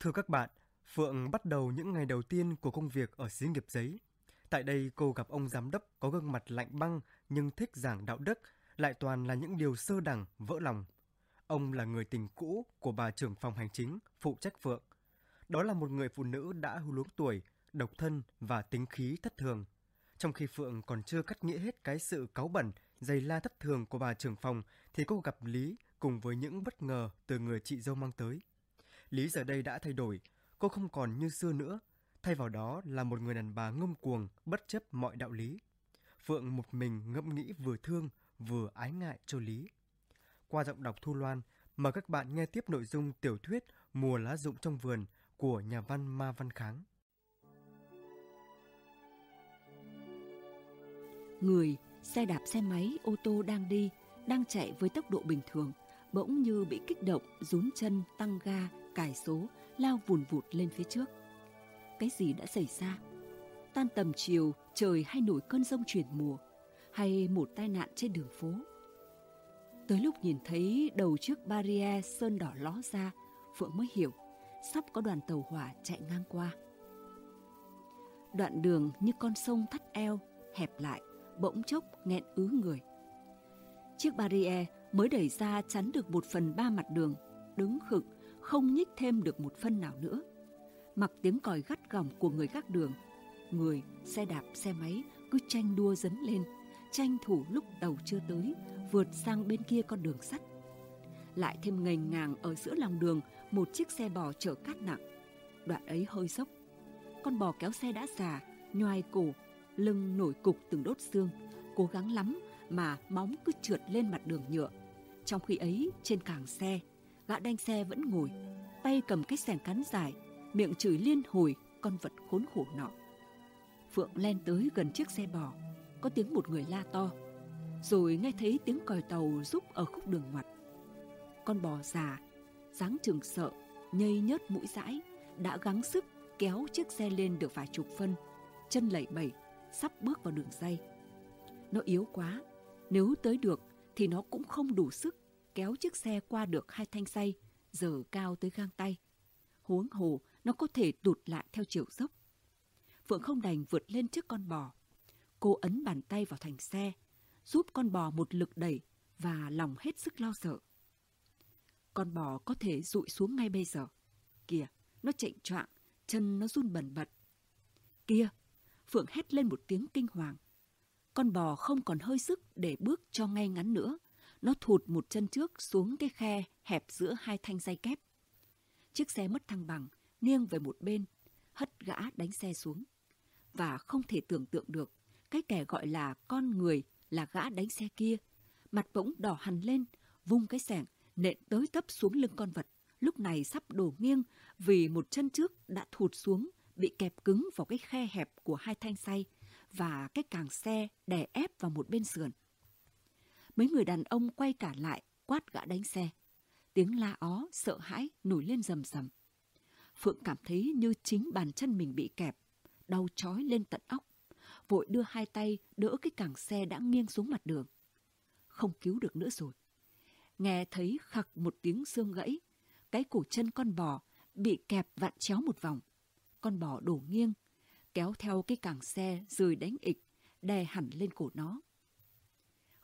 Thưa các bạn, Phượng bắt đầu những ngày đầu tiên của công việc ở xí nghiệp giấy. Tại đây cô gặp ông giám đốc có gương mặt lạnh băng nhưng thích giảng đạo đức, lại toàn là những điều sơ đẳng, vỡ lòng. Ông là người tình cũ của bà trưởng phòng hành chính, phụ trách Phượng. Đó là một người phụ nữ đã hưu luống tuổi, độc thân và tính khí thất thường. Trong khi Phượng còn chưa cắt nghĩa hết cái sự cáu bẩn, dày la thất thường của bà trưởng phòng, thì cô gặp Lý cùng với những bất ngờ từ người chị dâu mang tới. Lý giờ đây đã thay đổi, cô không còn như xưa nữa, thay vào đó là một người đàn bà ngông cuồng, bất chấp mọi đạo lý. Phượng một mình ngẫm nghĩ vừa thương, vừa ái ngại cho Lý. Qua giọng đọc Thu Loan, mời các bạn nghe tiếp nội dung tiểu thuyết Mùa lá rụng trong vườn của nhà văn Ma Văn Kháng. Người, xe đạp xe máy, ô tô đang đi, đang chạy với tốc độ bình thường, bỗng như bị kích động, rún chân, tăng ga, cài số, lao vùn vụt lên phía trước. Cái gì đã xảy ra? Tan tầm chiều, trời hay nổi cơn rông chuyển mùa, hay một tai nạn trên đường phố. Tới lúc nhìn thấy đầu chiếc barrier sơn đỏ ló ra, Phượng mới hiểu, sắp có đoàn tàu hỏa chạy ngang qua. Đoạn đường như con sông thắt eo, hẹp lại, bỗng chốc nghẹn ứ người. Chiếc barrier mới đẩy ra chắn được một phần ba mặt đường, đứng khựng, không nhích thêm được một phân nào nữa. Mặc tiếng còi gắt gỏng của người gác đường, người, xe đạp, xe máy cứ tranh đua dấn lên, tranh thủ lúc đầu chưa tới, vượt sang bên kia con đường sắt. Lại thêm ngành ngàng ở giữa lòng đường một chiếc xe bò chở cát nặng. Đoạn ấy hơi sốc. Con bò kéo xe đã già, nhoài cổ, lưng nổi cục từng đốt xương, cố gắng lắm mà móng cứ trượt lên mặt đường nhựa. Trong khi ấy, trên càng xe, gã đanh xe vẫn ngồi, tay cầm cái sẻng cắn dài, miệng chửi liên hồi con vật khốn khổ nọ. Phượng len tới gần chiếc xe bò, có tiếng một người la to, rồi nghe thấy tiếng còi tàu rúc ở khúc đường ngoặt. Con bò già, dáng chừng sợ, nhây nhớt mũi dãi, đã gắng sức kéo chiếc xe lên được vài chục phân, chân lẩy bẩy, sắp bước vào đường dây. Nó yếu quá, nếu tới được thì nó cũng không đủ sức kéo chiếc xe qua được hai thanh say, giờ cao tới gang tay. Huống hồ, nó có thể tụt lại theo chiều dốc. Phượng không đành vượt lên trước con bò. Cô ấn bàn tay vào thành xe, giúp con bò một lực đẩy và lòng hết sức lo sợ. Con bò có thể rụi xuống ngay bây giờ. Kìa, nó chạy choạng, chân nó run bần bật. Kia, Phượng hét lên một tiếng kinh hoàng. Con bò không còn hơi sức để bước cho ngay ngắn nữa. Nó thụt một chân trước xuống cái khe hẹp giữa hai thanh dây kép. Chiếc xe mất thăng bằng, nghiêng về một bên, hất gã đánh xe xuống. Và không thể tưởng tượng được, cái kẻ gọi là con người là gã đánh xe kia. Mặt bỗng đỏ hằn lên, vung cái sẻng, nện tới tấp xuống lưng con vật. Lúc này sắp đổ nghiêng vì một chân trước đã thụt xuống, bị kẹp cứng vào cái khe hẹp của hai thanh say và cái càng xe đè ép vào một bên sườn. Mấy người đàn ông quay cả lại, quát gã đánh xe. Tiếng la ó, sợ hãi nổi lên rầm rầm. Phượng cảm thấy như chính bàn chân mình bị kẹp, đau chói lên tận óc. Vội đưa hai tay đỡ cái càng xe đã nghiêng xuống mặt đường. Không cứu được nữa rồi. Nghe thấy khặc một tiếng xương gãy, cái cổ chân con bò bị kẹp vặn chéo một vòng. Con bò đổ nghiêng, kéo theo cái càng xe rời đánh ịch, đè hẳn lên cổ nó.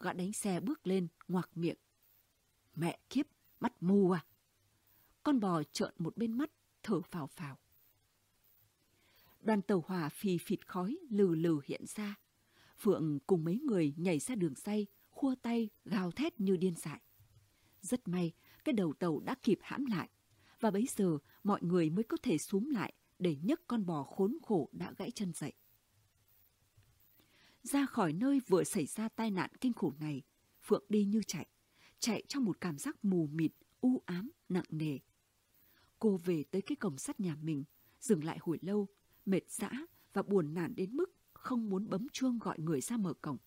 Gã đánh xe bước lên, ngoạc miệng. Mẹ kiếp, mắt mù à? Con bò trợn một bên mắt, thở phào phào. Đoàn tàu hỏa phì phịt khói lừ lừ hiện ra. Phượng cùng mấy người nhảy ra đường say, khua tay, gào thét như điên dại. Rất may, cái đầu tàu đã kịp hãm lại, và bấy giờ mọi người mới có thể xuống lại để nhấc con bò khốn khổ đã gãy chân dậy. Ra khỏi nơi vừa xảy ra tai nạn kinh khủng này, Phượng đi như chạy, chạy trong một cảm giác mù mịt, u ám, nặng nề. Cô về tới cái cổng sắt nhà mình, dừng lại hồi lâu, mệt dã và buồn nản đến mức không muốn bấm chuông gọi người ra mở cổng.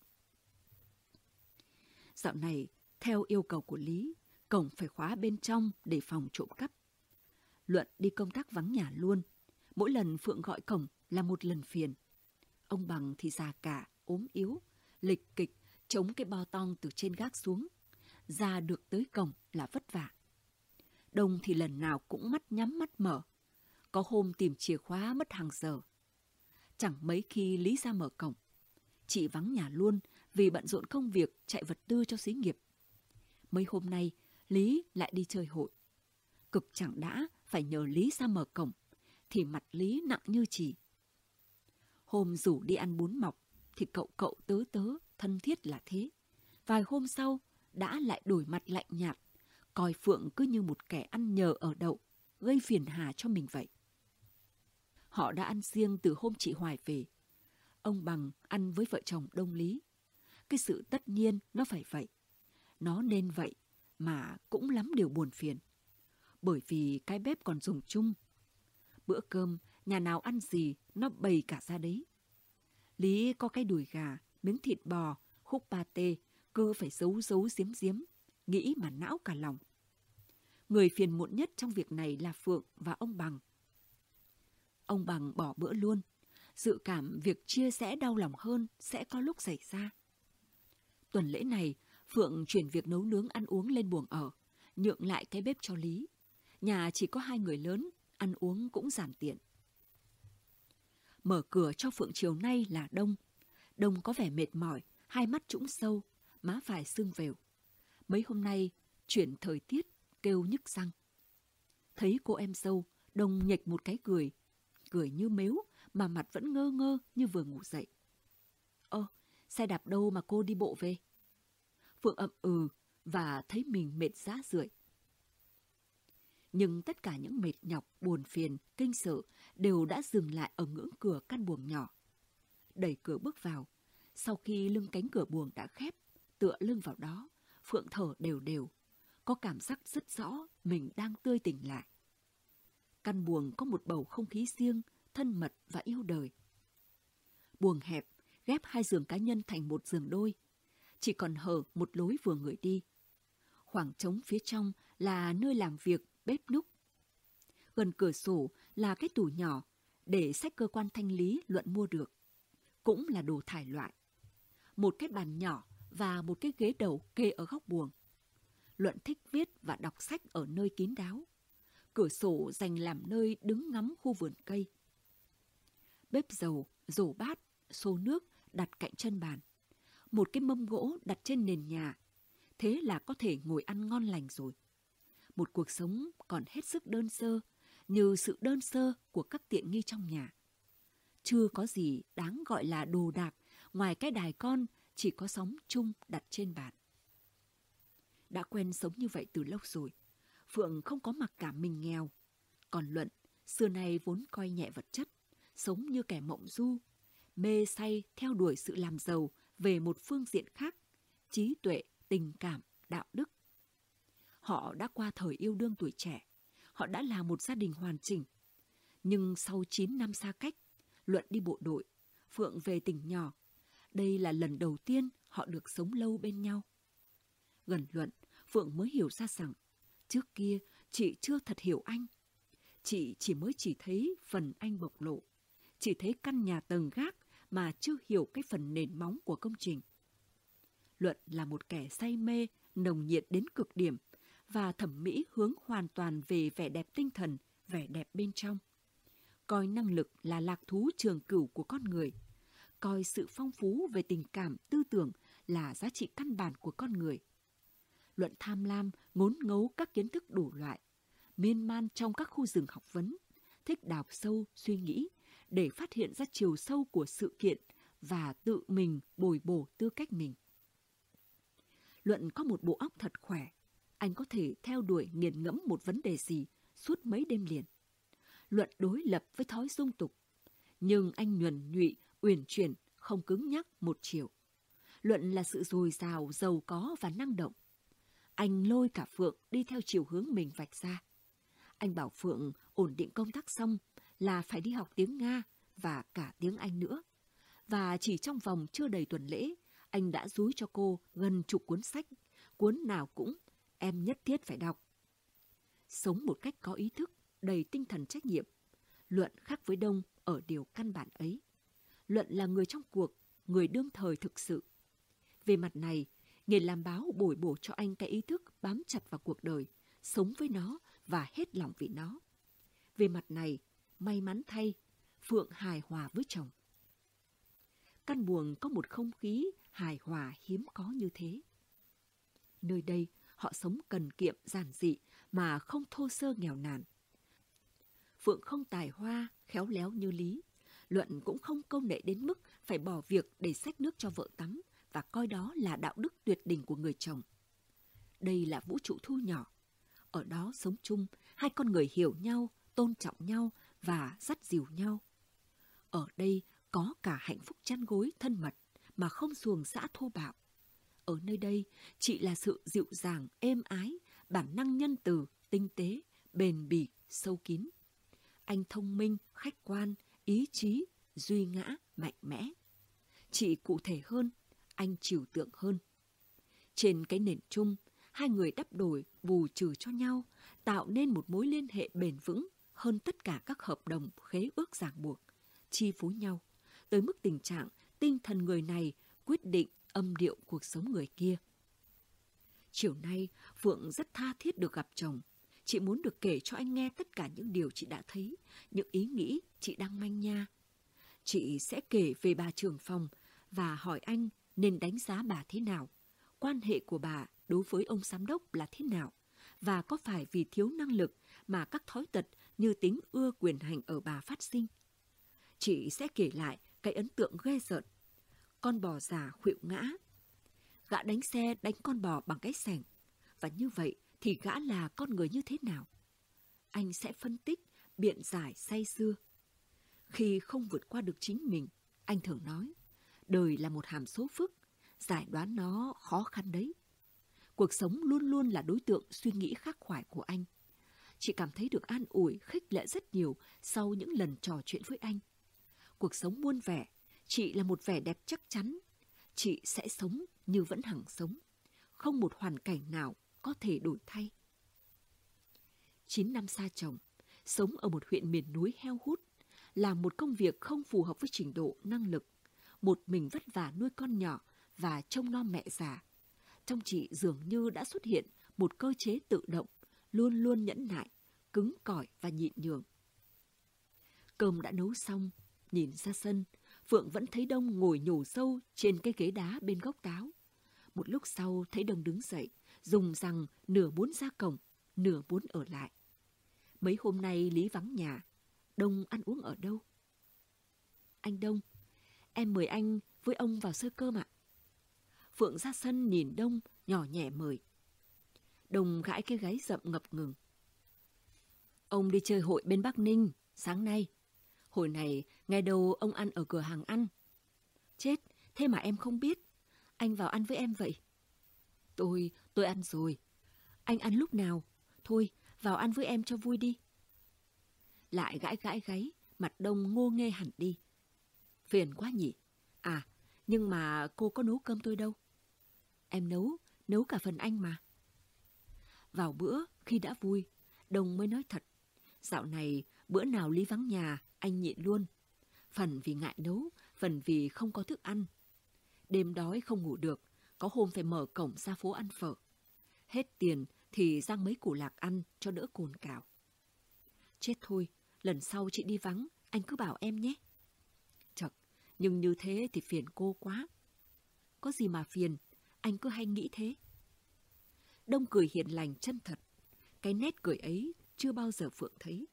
Dạo này, theo yêu cầu của Lý, cổng phải khóa bên trong để phòng trộm cắp. Luận đi công tác vắng nhà luôn. Mỗi lần Phượng gọi cổng là một lần phiền. Ông Bằng thì già cả, ốm yếu, lịch kịch, chống cái bao tong từ trên gác xuống. Ra được tới cổng là vất vả. Đông thì lần nào cũng mắt nhắm mắt mở. Có hôm tìm chìa khóa mất hàng giờ. Chẳng mấy khi Lý ra mở cổng. Chị vắng nhà luôn vì bận rộn công việc chạy vật tư cho xí nghiệp. Mấy hôm nay, Lý lại đi chơi hội. Cực chẳng đã phải nhờ Lý ra mở cổng, thì mặt Lý nặng như chỉ. Hôm rủ đi ăn bún mọc, thì cậu cậu tớ tớ, thân thiết là thế. Vài hôm sau, đã lại đổi mặt lạnh nhạt, coi Phượng cứ như một kẻ ăn nhờ ở đậu, gây phiền hà cho mình vậy. Họ đã ăn riêng từ hôm chị Hoài về. Ông Bằng ăn với vợ chồng Đông Lý. Cái sự tất nhiên nó phải vậy. Nó nên vậy, mà cũng lắm điều buồn phiền. Bởi vì cái bếp còn dùng chung. Bữa cơm, nhà nào ăn gì, nó bày cả ra đấy. Lý có cái đùi gà, miếng thịt bò, khúc ba tê, cứ phải giấu giấu giếm giếm, nghĩ mà não cả lòng. Người phiền muộn nhất trong việc này là Phượng và ông Bằng. Ông Bằng bỏ bữa luôn, dự cảm việc chia sẻ đau lòng hơn sẽ có lúc xảy ra. Tuần lễ này, Phượng chuyển việc nấu nướng ăn uống lên buồng ở, nhượng lại cái bếp cho Lý. Nhà chỉ có hai người lớn, ăn uống cũng giản tiện. Mở cửa cho Phượng chiều nay là Đông. Đông có vẻ mệt mỏi, hai mắt trũng sâu, má phải sưng vèo. Mấy hôm nay, chuyển thời tiết, kêu nhức răng. Thấy cô em dâu, Đông nhệch một cái cười, cười như mếu mà mặt vẫn ngơ ngơ như vừa ngủ dậy. Ơ, xe đạp đâu mà cô đi bộ về? Phượng ậm ừ và thấy mình mệt rã rượi. Nhưng tất cả những mệt nhọc, buồn phiền, kinh sợ đều đã dừng lại ở ngưỡng cửa căn buồng nhỏ. Đẩy cửa bước vào, sau khi lưng cánh cửa buồng đã khép, tựa lưng vào đó, Phượng thở đều đều, có cảm giác rất rõ mình đang tươi tỉnh lại. Căn buồng có một bầu không khí riêng, thân mật và yêu đời. Buồng hẹp, ghép hai giường cá nhân thành một giường đôi, chỉ còn hở một lối vừa người đi. Khoảng trống phía trong là nơi làm việc, bếp núc. Gần cửa sổ là cái tủ nhỏ để sách cơ quan thanh lý luận mua được. Cũng là đồ thải loại. Một cái bàn nhỏ và một cái ghế đầu kê ở góc buồng. Luận thích viết và đọc sách ở nơi kín đáo. Cửa sổ dành làm nơi đứng ngắm khu vườn cây. Bếp dầu, rổ bát, xô nước đặt cạnh chân bàn một cái mâm gỗ đặt trên nền nhà. Thế là có thể ngồi ăn ngon lành rồi. Một cuộc sống còn hết sức đơn sơ, như sự đơn sơ của các tiện nghi trong nhà. Chưa có gì đáng gọi là đồ đạc, ngoài cái đài con chỉ có sóng chung đặt trên bàn. Đã quen sống như vậy từ lâu rồi, Phượng không có mặc cảm mình nghèo. Còn Luận, xưa nay vốn coi nhẹ vật chất, sống như kẻ mộng du, mê say theo đuổi sự làm giàu về một phương diện khác, trí tuệ, tình cảm, đạo đức. Họ đã qua thời yêu đương tuổi trẻ, họ đã là một gia đình hoàn chỉnh. Nhưng sau 9 năm xa cách, Luận đi bộ đội, Phượng về tỉnh nhỏ. Đây là lần đầu tiên họ được sống lâu bên nhau. Gần Luận, Phượng mới hiểu ra rằng, trước kia chị chưa thật hiểu anh. Chị chỉ mới chỉ thấy phần anh bộc lộ, chỉ thấy căn nhà tầng gác mà chưa hiểu cái phần nền móng của công trình. Luận là một kẻ say mê, nồng nhiệt đến cực điểm và thẩm mỹ hướng hoàn toàn về vẻ đẹp tinh thần, vẻ đẹp bên trong. Coi năng lực là lạc thú trường cửu của con người. Coi sự phong phú về tình cảm, tư tưởng là giá trị căn bản của con người. Luận tham lam, ngốn ngấu các kiến thức đủ loại, miên man trong các khu rừng học vấn, thích đào sâu, suy nghĩ, để phát hiện ra chiều sâu của sự kiện và tự mình bồi bổ tư cách mình. Luận có một bộ óc thật khỏe, anh có thể theo đuổi nghiền ngẫm một vấn đề gì suốt mấy đêm liền. Luận đối lập với thói dung tục, nhưng anh nhuần nhụy, uyển chuyển, không cứng nhắc một chiều. Luận là sự dồi dào, giàu có và năng động. Anh lôi cả Phượng đi theo chiều hướng mình vạch ra. Anh bảo Phượng ổn định công tác xong là phải đi học tiếng Nga và cả tiếng Anh nữa. Và chỉ trong vòng chưa đầy tuần lễ, anh đã rúi cho cô gần chục cuốn sách, cuốn nào cũng em nhất thiết phải đọc. Sống một cách có ý thức, đầy tinh thần trách nhiệm. Luận khác với Đông ở điều căn bản ấy. Luận là người trong cuộc, người đương thời thực sự. Về mặt này, nghề làm báo bồi bổ cho anh cái ý thức bám chặt vào cuộc đời, sống với nó và hết lòng vì nó. Về mặt này, may mắn thay, Phượng hài hòa với chồng. Căn buồng có một không khí hài hòa hiếm có như thế. Nơi đây, họ sống cần kiệm giản dị mà không thô sơ nghèo nàn. Phượng không tài hoa, khéo léo như Lý. Luận cũng không công nghệ đến mức phải bỏ việc để xách nước cho vợ tắm và coi đó là đạo đức tuyệt đỉnh của người chồng. Đây là vũ trụ thu nhỏ. Ở đó sống chung, hai con người hiểu nhau, tôn trọng nhau và dắt dìu nhau. Ở đây có cả hạnh phúc chăn gối thân mật mà không xuồng xã thô bạo. Ở nơi đây, chị là sự dịu dàng, êm ái, bản năng nhân từ, tinh tế, bền bỉ, sâu kín. Anh thông minh, khách quan, ý chí, duy ngã, mạnh mẽ. Chị cụ thể hơn, anh trừu tượng hơn. Trên cái nền chung, hai người đắp đổi, bù trừ cho nhau, tạo nên một mối liên hệ bền vững hơn tất cả các hợp đồng khế ước ràng buộc, chi phối nhau, tới mức tình trạng tinh thần người này quyết định âm điệu cuộc sống người kia. Chiều nay, Phượng rất tha thiết được gặp chồng. Chị muốn được kể cho anh nghe tất cả những điều chị đã thấy, những ý nghĩ chị đang manh nha. Chị sẽ kể về bà trưởng phòng và hỏi anh nên đánh giá bà thế nào, quan hệ của bà đối với ông giám đốc là thế nào, và có phải vì thiếu năng lực mà các thói tật như tính ưa quyền hành ở bà phát sinh. Chị sẽ kể lại cái ấn tượng ghê rợn. Con bò già khuỵu ngã. Gã đánh xe đánh con bò bằng cái sẻng. Và như vậy thì gã là con người như thế nào? Anh sẽ phân tích, biện giải say xưa. Khi không vượt qua được chính mình, anh thường nói, đời là một hàm số phức, giải đoán nó khó khăn đấy. Cuộc sống luôn luôn là đối tượng suy nghĩ khắc khoải của anh. Chị cảm thấy được an ủi, khích lệ rất nhiều sau những lần trò chuyện với anh. Cuộc sống muôn vẻ, chị là một vẻ đẹp chắc chắn. Chị sẽ sống như vẫn hằng sống. Không một hoàn cảnh nào có thể đổi thay. Chín năm xa chồng, sống ở một huyện miền núi heo hút, làm một công việc không phù hợp với trình độ năng lực, một mình vất vả nuôi con nhỏ và trông nom mẹ già. Trong chị dường như đã xuất hiện một cơ chế tự động, luôn luôn nhẫn nại, cứng cỏi và nhịn nhường. Cơm đã nấu xong, nhìn ra sân, Phượng vẫn thấy Đông ngồi nhổ sâu trên cái ghế đá bên gốc táo. Một lúc sau thấy Đông đứng dậy, dùng rằng nửa muốn ra cổng, nửa muốn ở lại. Mấy hôm nay Lý vắng nhà, Đông ăn uống ở đâu? Anh Đông, em mời anh với ông vào sơ cơm ạ. Phượng ra sân nhìn Đông, nhỏ nhẹ mời. Đông gãi cái gáy rậm ngập ngừng. Ông đi chơi hội bên Bắc Ninh, sáng nay. Hồi này, ngày đầu ông ăn ở cửa hàng ăn. Chết, thế mà em không biết. Anh vào ăn với em vậy. Tôi, tôi ăn rồi. Anh ăn lúc nào? Thôi, vào ăn với em cho vui đi. Lại gãi gãi gáy, mặt đông ngô nghê hẳn đi. Phiền quá nhỉ. À, nhưng mà cô có nấu cơm tôi đâu. Em nấu, nấu cả phần anh mà. Vào bữa, khi đã vui, Đông mới nói thật. Dạo này, bữa nào Lý vắng nhà, anh nhịn luôn. Phần vì ngại nấu, phần vì không có thức ăn. Đêm đói không ngủ được, có hôm phải mở cổng ra phố ăn phở. Hết tiền thì rang mấy củ lạc ăn cho đỡ cồn cào. Chết thôi, lần sau chị đi vắng, anh cứ bảo em nhé. Chật, nhưng như thế thì phiền cô quá. Có gì mà phiền, anh cứ hay nghĩ thế. Đông cười hiền lành chân thật. Cái nét cười ấy chưa bao giờ Phượng thấy.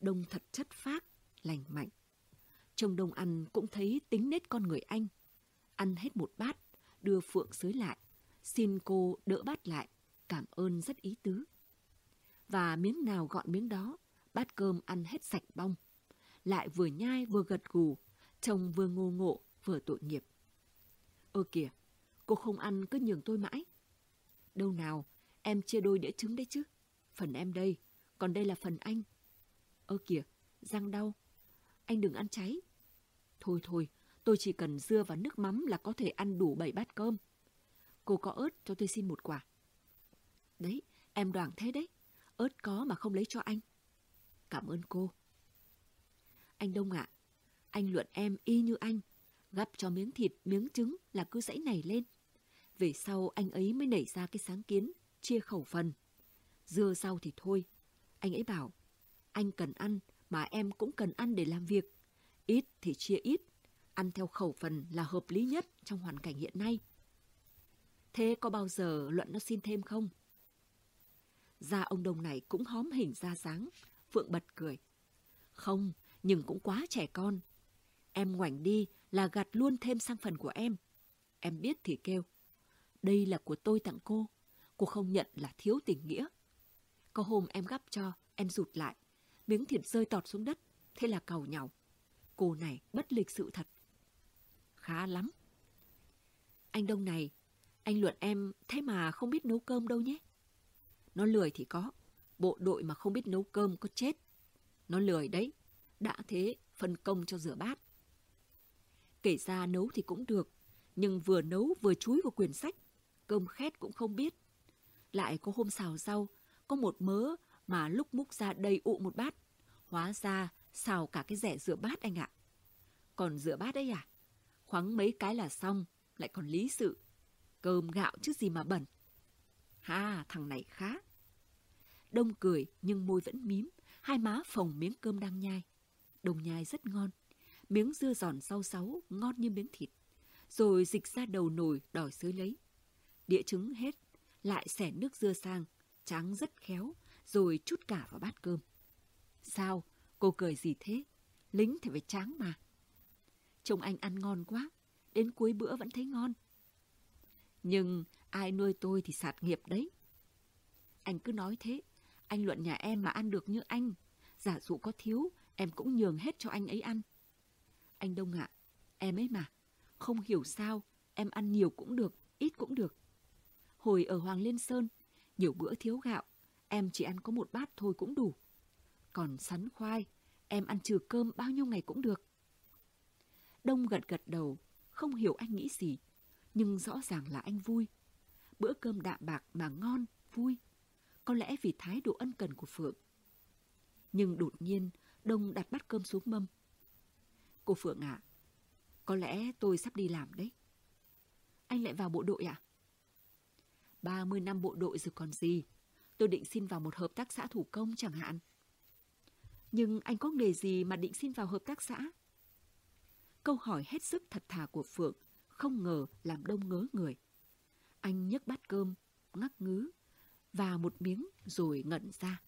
Đông thật chất phác, lành mạnh. Chồng Đông ăn cũng thấy tính nết con người anh. Ăn hết một bát, đưa Phượng xới lại. Xin cô đỡ bát lại, cảm ơn rất ý tứ. Và miếng nào gọn miếng đó, bát cơm ăn hết sạch bong. Lại vừa nhai vừa gật gù, chồng vừa ngô ngộ vừa tội nghiệp. Ơ kìa, cô không ăn cứ nhường tôi mãi. Đâu nào, em chia đôi đĩa trứng đấy chứ. Phần em đây, còn đây là phần anh. Ơ kìa, răng đau. Anh đừng ăn cháy. Thôi thôi, tôi chỉ cần dưa và nước mắm là có thể ăn đủ bảy bát cơm. Cô có ớt cho tôi xin một quả. Đấy, em đoảng thế đấy. Ớt có mà không lấy cho anh. Cảm ơn cô. Anh Đông ạ, anh luận em y như anh. Gắp cho miếng thịt, miếng trứng là cứ dãy này lên. Về sau anh ấy mới nảy ra cái sáng kiến, chia khẩu phần. Dưa rau thì thôi. Anh ấy bảo, anh cần ăn mà em cũng cần ăn để làm việc. Ít thì chia ít, ăn theo khẩu phần là hợp lý nhất trong hoàn cảnh hiện nay. Thế có bao giờ Luận nó xin thêm không? Da ông Đông này cũng hóm hình ra dáng, Phượng bật cười. Không, nhưng cũng quá trẻ con. Em ngoảnh đi là gạt luôn thêm sang phần của em. Em biết thì kêu. Đây là của tôi tặng cô. Cô không nhận là thiếu tình nghĩa. Có hôm em gắp cho, em rụt lại. Miếng thịt rơi tọt xuống đất. Thế là cầu nhau. Cô này bất lịch sự thật. Khá lắm. Anh Đông này, anh luận em thế mà không biết nấu cơm đâu nhé. Nó lười thì có. Bộ đội mà không biết nấu cơm có chết. Nó lười đấy. Đã thế, phân công cho rửa bát. Kể ra nấu thì cũng được. Nhưng vừa nấu vừa chúi vào quyển sách. Cơm khét cũng không biết. Lại có hôm xào rau, có một mớ mà lúc múc ra đầy ụ một bát. Hóa ra xào cả cái rẻ rửa bát anh ạ. Còn rửa bát đấy à? Khoáng mấy cái là xong, lại còn lý sự. Cơm gạo chứ gì mà bẩn. Ha, thằng này khá. Đông cười nhưng môi vẫn mím, hai má phồng miếng cơm đang nhai. đồng nhai rất ngon, miếng dưa giòn rau sáu ngon như miếng thịt. Rồi dịch ra đầu nồi đòi sới lấy. Đĩa trứng hết, lại xẻ nước dưa sang, tráng rất khéo, rồi chút cả vào bát cơm. Sao? Cô cười gì thế? Lính thì phải tráng mà. Trông anh ăn ngon quá, đến cuối bữa vẫn thấy ngon. Nhưng ai nuôi tôi thì sạt nghiệp đấy. Anh cứ nói thế, anh luận nhà em mà ăn được như anh. Giả dụ có thiếu, em cũng nhường hết cho anh ấy ăn. Anh Đông ạ, em ấy mà, không hiểu sao, em ăn nhiều cũng được, ít cũng được. Hồi ở Hoàng Liên Sơn, nhiều bữa thiếu gạo, em chỉ ăn có một bát thôi cũng đủ. Còn sắn khoai, em ăn trừ cơm bao nhiêu ngày cũng được. Đông gật gật đầu, không hiểu anh nghĩ gì, nhưng rõ ràng là anh vui. Bữa cơm đạm bạc mà ngon, vui. Có lẽ vì thái độ ân cần của Phượng. Nhưng đột nhiên, Đông đặt bát cơm xuống mâm. Cô Phượng ạ, à, có lẽ tôi sắp đi làm đấy. Anh lại vào bộ đội ạ? À? 30 năm bộ đội rồi còn gì. Tôi định xin vào một hợp tác xã thủ công chẳng hạn. Nhưng anh có nghề gì mà định xin vào hợp tác xã? Câu hỏi hết sức thật thà của Phượng không ngờ làm đông ngớ người. Anh nhấc bát cơm, ngắc ngứ, và một miếng rồi ngẩn ra.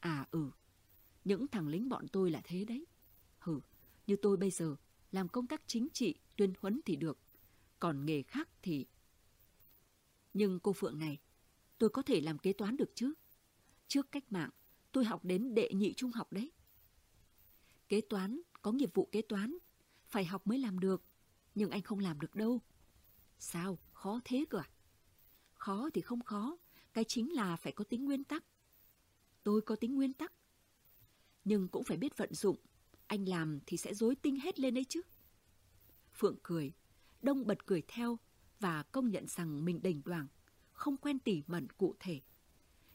À ừ, những thằng lính bọn tôi là thế đấy. Hừ, như tôi bây giờ, làm công tác chính trị, tuyên huấn thì được. Còn nghề khác thì... Nhưng cô Phượng này, tôi có thể làm kế toán được chứ? Trước cách mạng, tôi học đến đệ nhị trung học đấy. Kế toán, có nghiệp vụ kế toán, phải học mới làm được, nhưng anh không làm được đâu. Sao, khó thế cơ à? Khó thì không khó, cái chính là phải có tính nguyên tắc. Tôi có tính nguyên tắc. Nhưng cũng phải biết vận dụng, anh làm thì sẽ dối tinh hết lên đấy chứ. Phượng cười, Đông bật cười theo và công nhận rằng mình đỉnh đoàng, không quen tỉ mẩn cụ thể.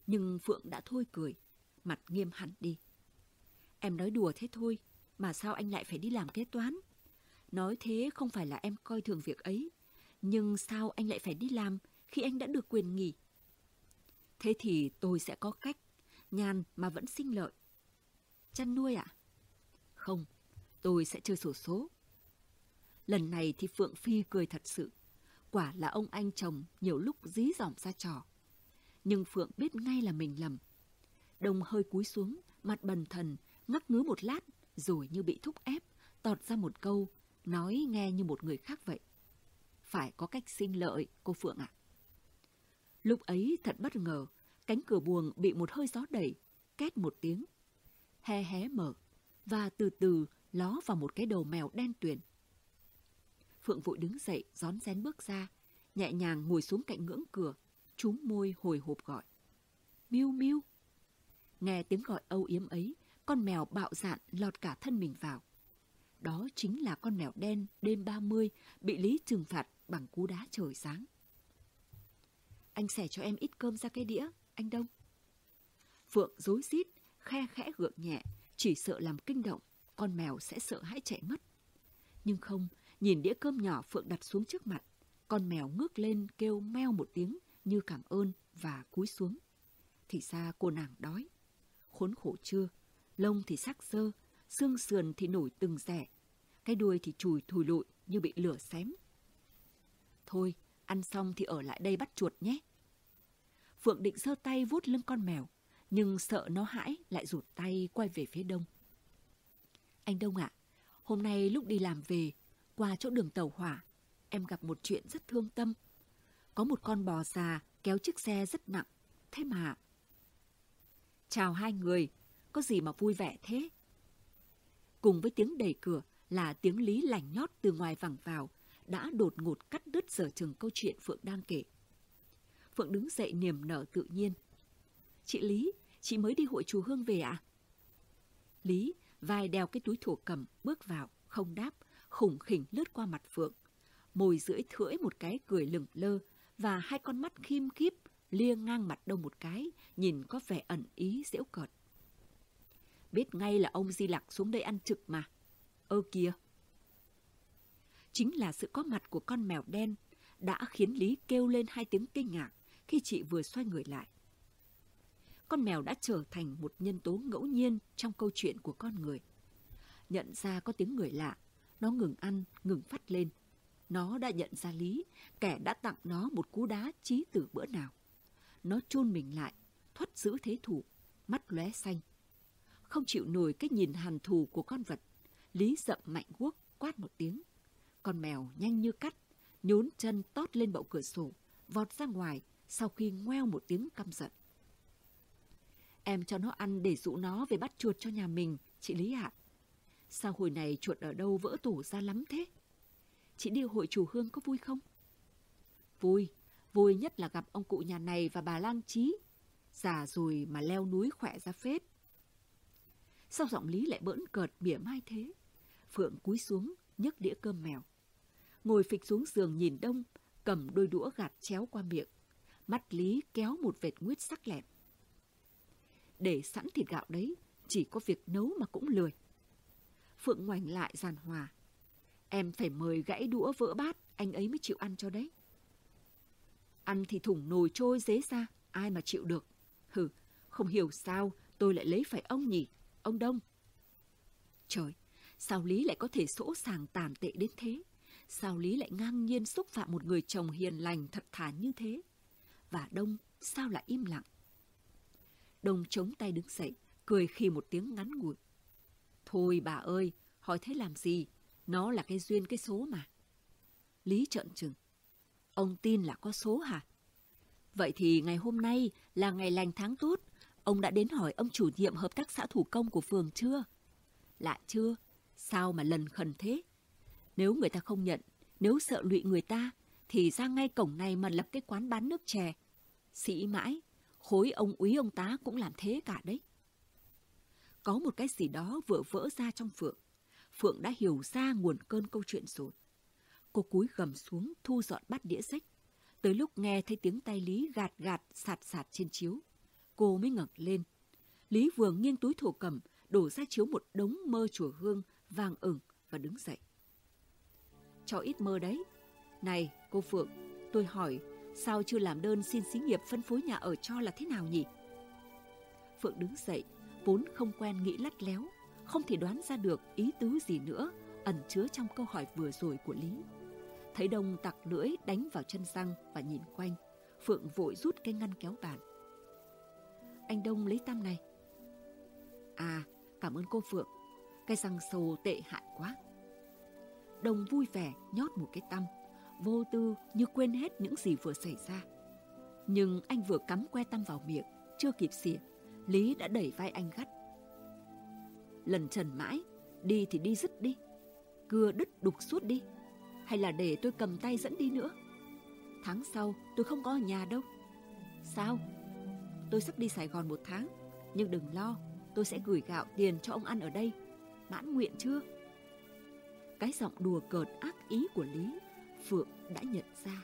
Nhưng Phượng đã thôi cười, mặt nghiêm hẳn đi. Em nói đùa thế thôi, mà sao anh lại phải đi làm kế toán? Nói thế không phải là em coi thường việc ấy, nhưng sao anh lại phải đi làm khi anh đã được quyền nghỉ? Thế thì tôi sẽ có cách, nhàn mà vẫn sinh lợi. Chăn nuôi ạ? À? Không, tôi sẽ chơi sổ số. Lần này thì Phượng Phi cười thật sự. Quả là ông anh chồng nhiều lúc dí dỏm ra trò. Nhưng Phượng biết ngay là mình lầm. Đông hơi cúi xuống, mặt bần thần, ngắc ngứ một lát, rồi như bị thúc ép, tọt ra một câu, nói nghe như một người khác vậy. Phải có cách sinh lợi, cô Phượng ạ. Lúc ấy thật bất ngờ, cánh cửa buồng bị một hơi gió đẩy, két một tiếng. Hé hé mở, và từ từ ló vào một cái đầu mèo đen tuyền. Phượng vội đứng dậy, rón rén bước ra, nhẹ nhàng ngồi xuống cạnh ngưỡng cửa, trúm môi hồi hộp gọi. Miu miu. Nghe tiếng gọi âu yếm ấy, con mèo bạo dạn lọt cả thân mình vào. Đó chính là con mèo đen đêm 30 bị Lý trừng phạt bằng cú đá trời sáng. Anh xẻ cho em ít cơm ra cái đĩa, anh Đông. Phượng dối rít khe khẽ gượng nhẹ, chỉ sợ làm kinh động, con mèo sẽ sợ hãi chạy mất. Nhưng không, nhìn đĩa cơm nhỏ Phượng đặt xuống trước mặt, con mèo ngước lên kêu meo một tiếng như cảm ơn và cúi xuống. Thì ra cô nàng đói. Khốn khổ chưa, Lông thì sắc sơ, xương sườn thì nổi từng rẻ. Cái đuôi thì chùi thùi lụi như bị lửa xém. Thôi, ăn xong thì ở lại đây bắt chuột nhé. Phượng định sơ tay vuốt lưng con mèo, nhưng sợ nó hãi lại rụt tay quay về phía đông. Anh Đông ạ, hôm nay lúc đi làm về, qua chỗ đường tàu hỏa, em gặp một chuyện rất thương tâm. Có một con bò già kéo chiếc xe rất nặng, thế mà... Chào hai người, có gì mà vui vẻ thế? Cùng với tiếng đẩy cửa là tiếng Lý lành nhót từ ngoài vẳng vào, đã đột ngột cắt đứt sở trường câu chuyện Phượng đang kể. Phượng đứng dậy niềm nở tự nhiên. Chị Lý, chị mới đi hội chùa Hương về ạ? À? Lý, vai đeo cái túi thổ cầm, bước vào, không đáp, khủng khỉnh lướt qua mặt Phượng. Môi rưỡi thưỡi một cái cười lửng lơ và hai con mắt khiêm khiếp lia ngang mặt đông một cái, nhìn có vẻ ẩn ý dễu cợt. Biết ngay là ông Di Lặc xuống đây ăn trực mà. Ơ kìa! Chính là sự có mặt của con mèo đen đã khiến Lý kêu lên hai tiếng kinh ngạc khi chị vừa xoay người lại. Con mèo đã trở thành một nhân tố ngẫu nhiên trong câu chuyện của con người. Nhận ra có tiếng người lạ, nó ngừng ăn, ngừng phát lên. Nó đã nhận ra Lý, kẻ đã tặng nó một cú đá chí tử bữa nào. Nó chôn mình lại, thoát giữ thế thủ, mắt lóe xanh. Không chịu nổi cái nhìn hàn thù của con vật, Lý dậm mạnh guốc, quát một tiếng. Con mèo nhanh như cắt, nhốn chân tót lên bậu cửa sổ, vọt ra ngoài sau khi ngoeo một tiếng căm giận. Em cho nó ăn để dụ nó về bắt chuột cho nhà mình, chị Lý ạ. Sao hồi này chuột ở đâu vỡ tủ ra lắm thế? Chị đi hội chủ hương có vui không? Vui, vui nhất là gặp ông cụ nhà này và bà Lang Trí. Già rồi mà leo núi khỏe ra phết. Sao giọng Lý lại bỡn cợt mỉa mai thế? Phượng cúi xuống, nhấc đĩa cơm mèo. Ngồi phịch xuống giường nhìn đông, cầm đôi đũa gạt chéo qua miệng. Mắt Lý kéo một vệt nguyết sắc lẹm. Để sẵn thịt gạo đấy, chỉ có việc nấu mà cũng lười. Phượng ngoảnh lại giàn hòa. Em phải mời gãy đũa vỡ bát, anh ấy mới chịu ăn cho đấy. Ăn thì thủng nồi trôi dế ra, ai mà chịu được. Hừ, không hiểu sao tôi lại lấy phải ông nhỉ, ông Đông. Trời, sao Lý lại có thể sỗ sàng tàn tệ đến thế? Sao Lý lại ngang nhiên xúc phạm một người chồng hiền lành thật thà như thế? Và Đông sao lại im lặng? Đông chống tay đứng dậy, cười khi một tiếng ngắn ngủi. Thôi bà ơi, hỏi thế làm gì? Nó là cái duyên cái số mà. Lý trợn trừng. Ông tin là có số hả? Vậy thì ngày hôm nay là ngày lành tháng tốt. Ông đã đến hỏi ông chủ nhiệm hợp tác xã thủ công của phường chưa? Lại chưa? Sao mà lần khẩn thế? Nếu người ta không nhận, nếu sợ lụy người ta, thì ra ngay cổng này mà lập cái quán bán nước chè. Sĩ mãi, khối ông úy ông tá cũng làm thế cả đấy. Có một cái gì đó vừa vỡ ra trong Phượng. Phượng đã hiểu ra nguồn cơn câu chuyện rồi. Cô cúi gầm xuống thu dọn bát đĩa sách. Tới lúc nghe thấy tiếng tay Lý gạt gạt sạt sạt trên chiếu, cô mới ngẩng lên. Lý vừa nghiêng túi thổ cầm, đổ ra chiếu một đống mơ chùa hương vàng ửng và đứng dậy. Cho ít mơ đấy. Này, cô Phượng, tôi hỏi, sao chưa làm đơn xin xí nghiệp phân phối nhà ở cho là thế nào nhỉ? Phượng đứng dậy, vốn không quen nghĩ lắt léo, không thể đoán ra được ý tứ gì nữa ẩn chứa trong câu hỏi vừa rồi của Lý. Thấy Đông tặc lưỡi đánh vào chân răng và nhìn quanh, Phượng vội rút cái ngăn kéo bàn. Anh Đông lấy tăm này. À, cảm ơn cô Phượng. Cái răng sầu tệ hại quá. Đông vui vẻ nhót một cái tăm, vô tư như quên hết những gì vừa xảy ra. Nhưng anh vừa cắm que tăm vào miệng, chưa kịp xỉa, Lý đã đẩy vai anh gắt. Lần trần mãi, đi thì đi dứt đi, cưa đứt đục suốt đi, hay là để tôi cầm tay dẫn đi nữa. Tháng sau tôi không có ở nhà đâu. Sao? Tôi sắp đi Sài Gòn một tháng, nhưng đừng lo, tôi sẽ gửi gạo tiền cho ông ăn ở đây. Mãn nguyện chưa? Cái giọng đùa cợt ác ý của Lý, Phượng đã nhận ra.